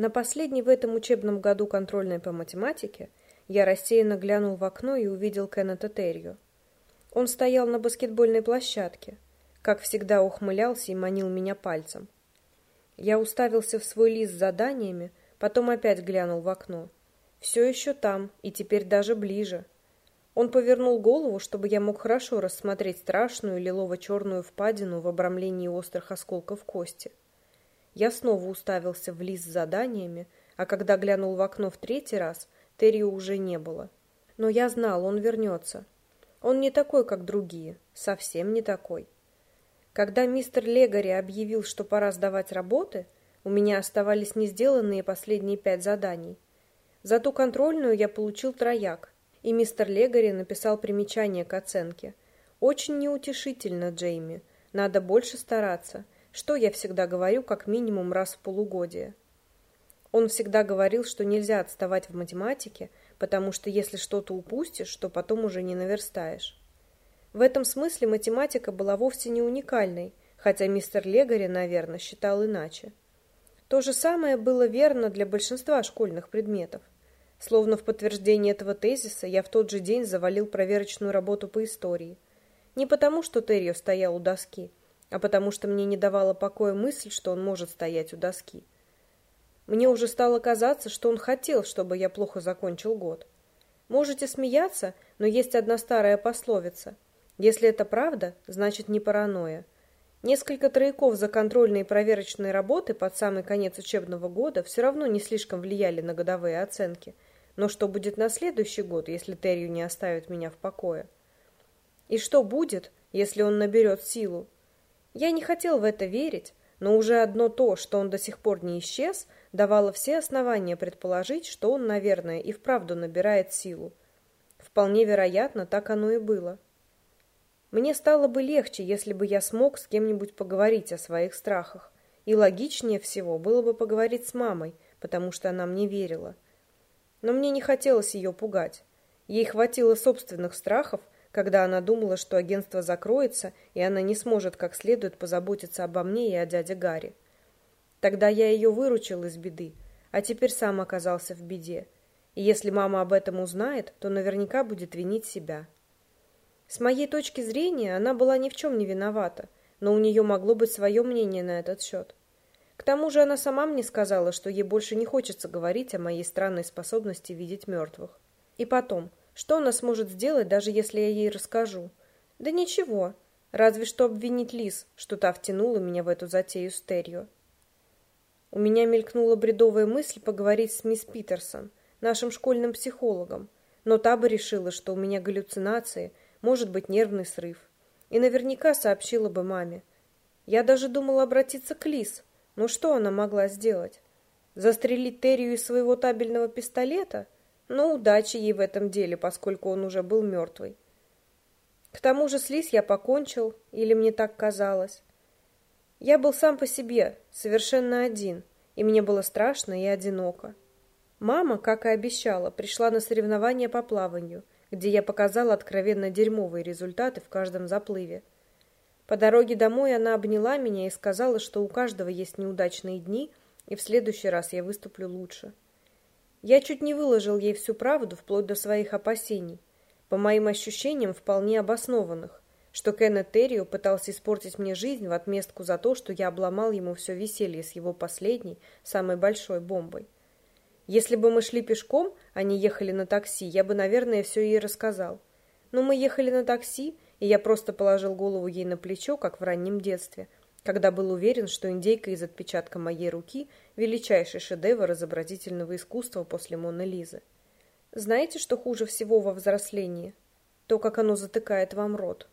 На последней в этом учебном году контрольной по математике я рассеянно глянул в окно и увидел Кеннета Террио. Он стоял на баскетбольной площадке, как всегда ухмылялся и манил меня пальцем. Я уставился в свой лист с заданиями, потом опять глянул в окно. Все еще там, и теперь даже ближе. Он повернул голову, чтобы я мог хорошо рассмотреть страшную лилово-черную впадину в обрамлении острых осколков кости. Я снова уставился в лист с заданиями, а когда глянул в окно в третий раз, Террио уже не было. Но я знал, он вернется. Он не такой, как другие, совсем не такой. Когда мистер Легари объявил, что пора сдавать работы, у меня оставались не сделанные последние пять заданий. За ту контрольную я получил трояк, и мистер Легари написал примечание к оценке. Очень неутешительно, Джейми. Надо больше стараться, что я всегда говорю как минимум раз в полугодие. Он всегда говорил, что нельзя отставать в математике, потому что если что-то упустишь, то потом уже не наверстаешь. В этом смысле математика была вовсе не уникальной, хотя мистер Легари, наверное, считал иначе. То же самое было верно для большинства школьных предметов. Словно в подтверждение этого тезиса я в тот же день завалил проверочную работу по истории. Не потому, что Террио стоял у доски, а потому что мне не давала покоя мысль, что он может стоять у доски. Мне уже стало казаться, что он хотел, чтобы я плохо закончил год. Можете смеяться, но есть одна старая пословица – если это правда, значит не паранойя. Несколько трояков за контрольные и проверочные работы под самый конец учебного года все равно не слишком влияли на годовые оценки. Но что будет на следующий год, если Террию не оставит меня в покое? И что будет, если он наберет силу? Я не хотел в это верить, но уже одно то, что он до сих пор не исчез, давало все основания предположить, что он, наверное, и вправду набирает силу. Вполне вероятно, так оно и было. Мне стало бы легче, если бы я смог с кем-нибудь поговорить о своих страхах. И логичнее всего было бы поговорить с мамой, потому что она мне верила. Но мне не хотелось ее пугать. Ей хватило собственных страхов, когда она думала, что агентство закроется, и она не сможет как следует позаботиться обо мне и о дяде Гарри. Тогда я ее выручил из беды, а теперь сам оказался в беде. И если мама об этом узнает, то наверняка будет винить себя. С моей точки зрения, она была ни в чем не виновата, но у нее могло быть свое мнение на этот счет. К тому же она сама мне сказала, что ей больше не хочется говорить о моей странной способности видеть мертвых. И потом, что она сможет сделать, даже если я ей расскажу? Да ничего, разве что обвинить Лиз, что та втянула меня в эту затею с Террио. У меня мелькнула бредовая мысль поговорить с мисс Питерсон, нашим школьным психологом, но та бы решила, что у меня галлюцинации – может быть нервный срыв. И наверняка сообщила бы маме. Я даже думала обратиться к Лиз. Но что она могла сделать? Застрелить Террию из своего табельного пистолета? Ну, удачи ей в этом деле, поскольку он уже был мертвый. К тому же с Лиз я покончил, или мне так казалось. Я был сам по себе, совершенно один, и мне было страшно и одиноко. Мама, как и обещала, пришла на соревнования по плаванию – где я показала откровенно дерьмовые результаты в каждом заплыве. По дороге домой она обняла меня и сказала, что у каждого есть неудачные дни, и в следующий раз я выступлю лучше. Я чуть не выложил ей всю правду, вплоть до своих опасений, по моим ощущениям вполне обоснованных, что Кеннет Террио пытался испортить мне жизнь в отместку за то, что я обломал ему все веселье с его последней, самой большой бомбой. Если бы мы шли пешком, а не ехали на такси, я бы, наверное, все ей рассказал. Но мы ехали на такси, и я просто положил голову ей на плечо, как в раннем детстве, когда был уверен, что индейка из отпечатка моей руки – величайший шедевр изобразительного искусства после Моны Лизы. Знаете, что хуже всего во взрослении? То, как оно затыкает вам рот.